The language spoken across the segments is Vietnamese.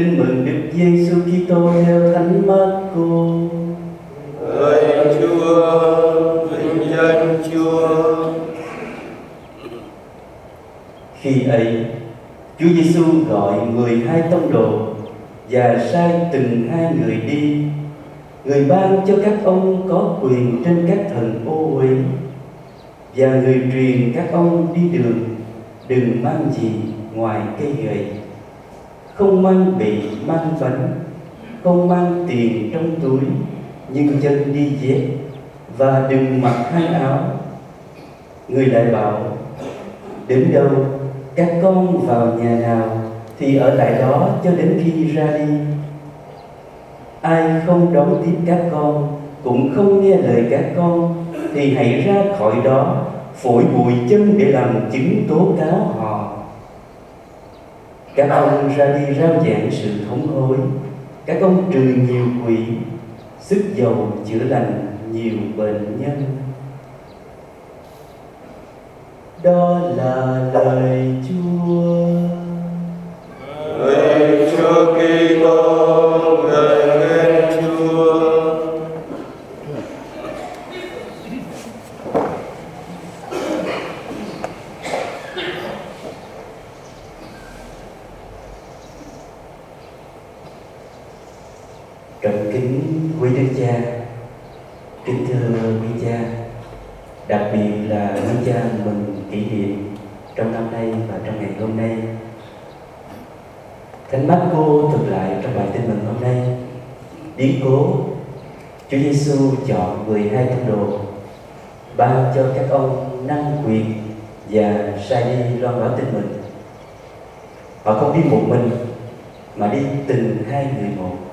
Tin mừng Đức Giêsu Kitô theo Thánh Marco. Lạy Chúa, vinh danh Chúa. Khi ấy, Chúa Giêsu gọi 12 tông đồ và sai từng hai người đi. Người ban cho các ông có quyền trên các thần ô uế và người truyền các ông đi đường đừng mang gì ngoài cây gậy không mang bị mang vấn, không mang tiền trong túi nhưng chân đi dép và đừng mặc hai áo. Người lại bảo đến đâu? Các con vào nhà nào thì ở lại đó cho đến khi ra đi. Ai không đón tiếp các con cũng không nghe lời các con thì hãy ra khỏi đó phổi bụi chân để làm chứng tố cáo họ các ông ra đi rao giảng sự thống hối. Các ông trừ nhiều quỷ sức dầu chữa lành nhiều bệnh nhân. Đó là lời chúa. Lời Chúa Kitô, ngợi khen Chúa. Trọng kính quý đức cha, Kính thưa quý cha. Đặc biệt là quý cha mừng kỷ niệm trong năm nay và trong ngày hôm nay. Thánh Marco thuật lại trong bài tin mừng hôm nay. Biến cố, Chúa Giêsu chọn 12 tông đồ, ban cho các ông năng quyền và sai đi loan báo tin mừng. Họ không đi một mình, mà đi từng hai người một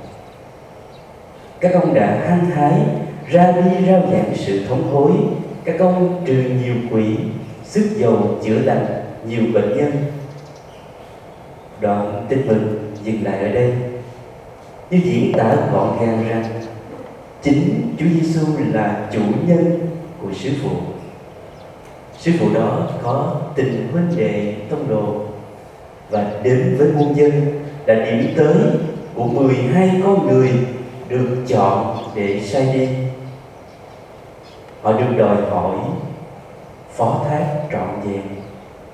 các ông đã hăng hái, ra đi rao giảng sự thống hối. Các ông trừ nhiều quỷ, sức dầu chữa lành, nhiều bệnh nhân. Đoạn tin mừng dừng lại ở đây. Như diễn tả gọn gàng rằng, chính Chúa Giêsu là chủ nhân của sứ phụ. Sứ phụ đó có tình huynh đệ tông đồ và đến với muôn dân là điểm tới của 12 con người được chọn để say đi họ được đòi hỏi phó thác trọn vẹn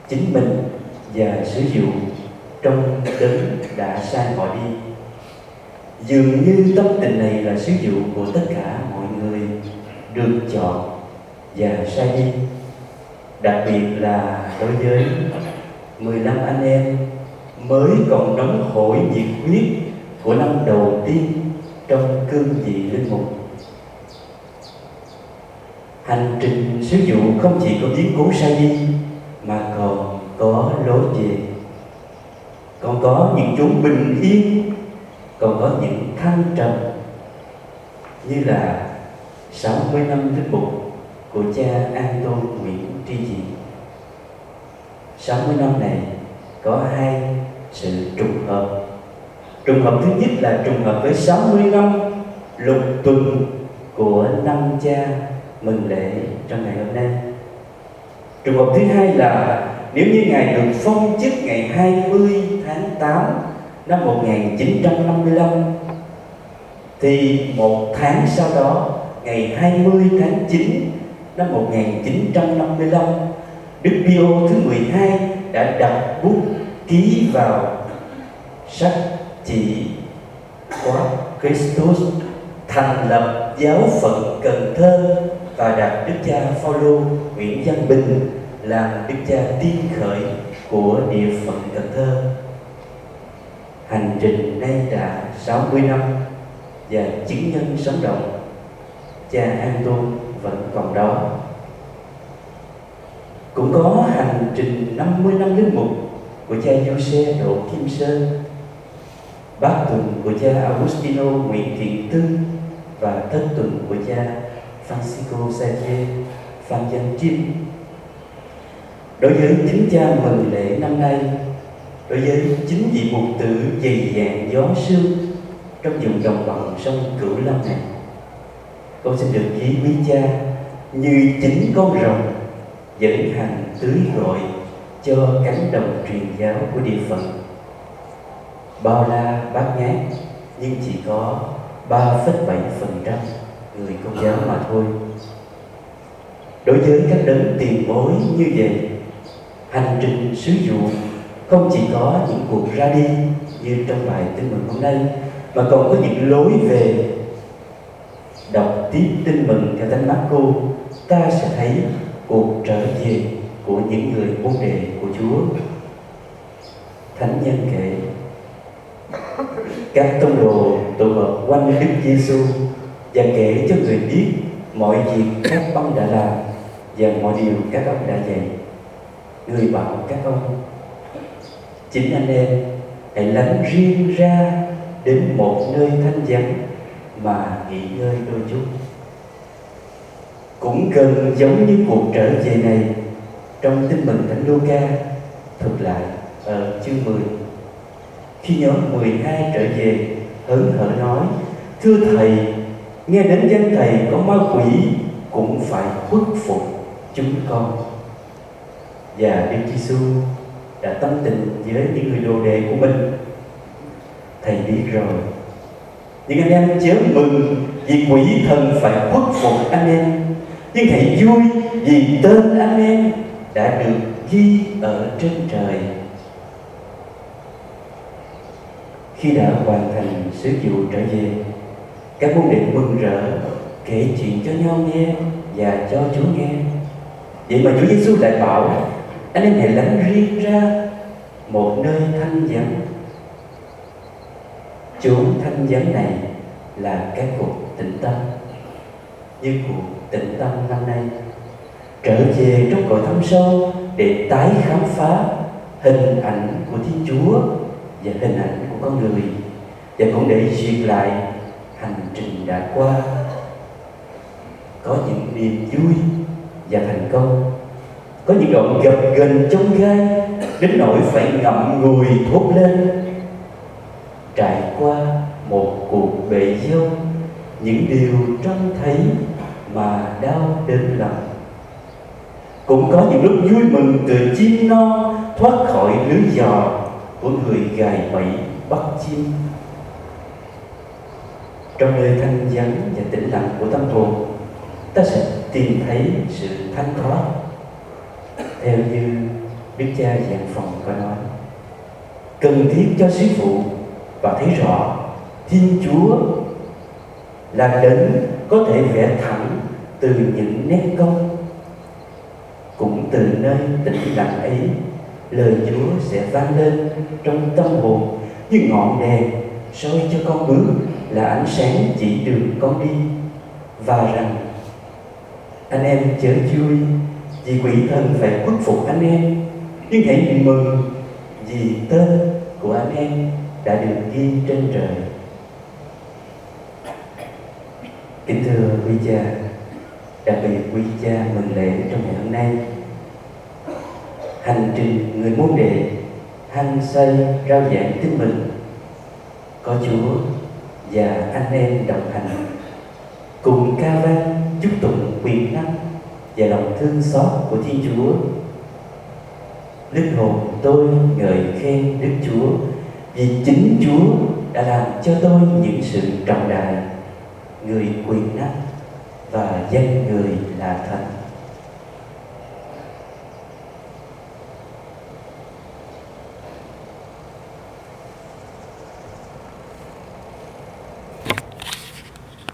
chính mình và sử dụng trong đấng đã sai họ đi. Dường như tâm tình này là sứ dụ của tất cả mọi người được chọn và sai đi. Đặc biệt là đối với 15 anh em mới còn nóng hổi nhiệt huyết của năm đầu tiên trong cương vị linh mục. Hành trình sứ vụ không chỉ có biến cố sai đi mà còn có lối về. Còn có những chốn bình yên, còn có những thăng trầm, như là 60 năm linh mục của cha An Tôn Nguyễn Tri Dị. 60 năm này có hai sự trùng hợp. Trùng hợp thứ nhất là trùng hợp với 60 năm lục tuần của năm cha mừng lễ trong ngày hôm nay. Trùng hợp thứ hai là nếu như Ngài được phong chức ngày 20 tháng 8 năm 1955 thì một tháng sau đó, ngày 20 tháng 9 năm 1955 Đức Pio thứ 12 đã đặt bút ký vào sách chỉ có Christus thành lập giáo phận Cần Thơ và đặt Đức cha Phaolô Nguyễn Văn Bình làm Đức cha tiên khởi của địa phận Cần Thơ. Hành trình nay đã 60 năm và chứng nhân sống động, cha An Tôn vẫn còn đó. Cũng có hành trình 50 năm linh mục của cha Giuse Độ Kim Sơn bát tuần của cha Agustino Nguyễn Thiện Tư và thất tuần của cha Francisco Xavier Phan Văn Chim. Đối với chính cha mừng lễ năm nay, đối với chính vị mục tử dày dạn gió sương trong vùng đồng bằng sông Cửu Long này, con xin được ví quý cha như chính con rồng dẫn hành tưới gọi cho cánh đồng truyền giáo của địa phận bao la bát ngát nhưng chỉ có 3,7% người công giáo mà thôi. Đối với các đấng tiền bối như vậy, hành trình sứ vụ không chỉ có những cuộc ra đi như trong bài tin mừng hôm nay mà còn có những lối về đọc tiếp tin mừng theo thánh Marco ta sẽ thấy cuộc trở về của những người môn đề của Chúa thánh nhân kể các tông đồ tụ họp quanh Đức Giêsu và kể cho người biết mọi việc các ông đã làm và mọi điều các ông đã dạy. Người bảo các ông, chính anh em, hãy lánh riêng ra đến một nơi thanh vắng mà nghỉ ngơi đôi chút. Cũng gần giống như cuộc trở về này, trong tin mừng thánh Luca, thuật lại ở chương 10 khi nhóm 12 trở về, hớn hở nói, thưa thầy, nghe đến danh thầy có ma quỷ cũng phải khuất phục chúng con. Và Đức Giêsu đã tâm tình với những người đồ đệ của mình. Thầy biết rồi. Nhưng anh em chớ mừng vì quỷ thần phải khuất phục anh em. Nhưng hãy vui vì tên anh em đã được ghi ở trên trời. Khi đã hoàn thành sứ vụ trở về, các môn đệ mừng rỡ, kể chuyện cho nhau nghe và cho Chúa nghe. Vậy mà Chúa Giêsu lại bảo, anh em hãy lánh riêng ra một nơi thanh vắng. Chốn thanh vắng này là cái cuộc tĩnh tâm. Như cuộc tĩnh tâm năm nay, trở về trong cõi thâm sâu để tái khám phá hình ảnh của Thiên Chúa và hình ảnh con người và cũng để duyệt lại hành trình đã qua. Có những niềm vui và thành công, có những đoạn gập ghềnh trong gai, đến nỗi phải ngậm ngùi thốt lên. Trải qua một cuộc bệ dâu, những điều trông thấy mà đau đến lòng cũng có những lúc vui mừng từ chim non thoát khỏi lưới giò của người gài bẫy bắt chim. Trong nơi thanh vắng và tĩnh lặng của tâm hồn, ta sẽ tìm thấy sự thanh thoát. Theo như đức cha dạng phòng có nói, cần thiết cho sứ phụ và thấy rõ thiên chúa là đấng có thể vẽ thẳng từ những nét công cũng từ nơi tĩnh lặng ấy, lời chúa sẽ vang lên trong tâm hồn như ngọn đèn soi cho con bước là ánh sáng chỉ đường con đi. Và rằng, anh em chớ vui vì quỷ thần phải khuất phục anh em. Nhưng hãy mừng, vì tên của anh em đã được ghi trên trời. Kính thưa quý cha, đặc biệt quý cha mừng lễ trong ngày hôm nay. Hành trình người môn đệ hăng say rao giảng tin mình có Chúa và anh em đồng hành cùng ca vang chúc tụng quyền năng và lòng thương xót của Thiên Chúa. Linh hồn tôi ngợi khen Đức Chúa vì chính Chúa đã làm cho tôi những sự trọng đại, người quyền năng và danh người là thật.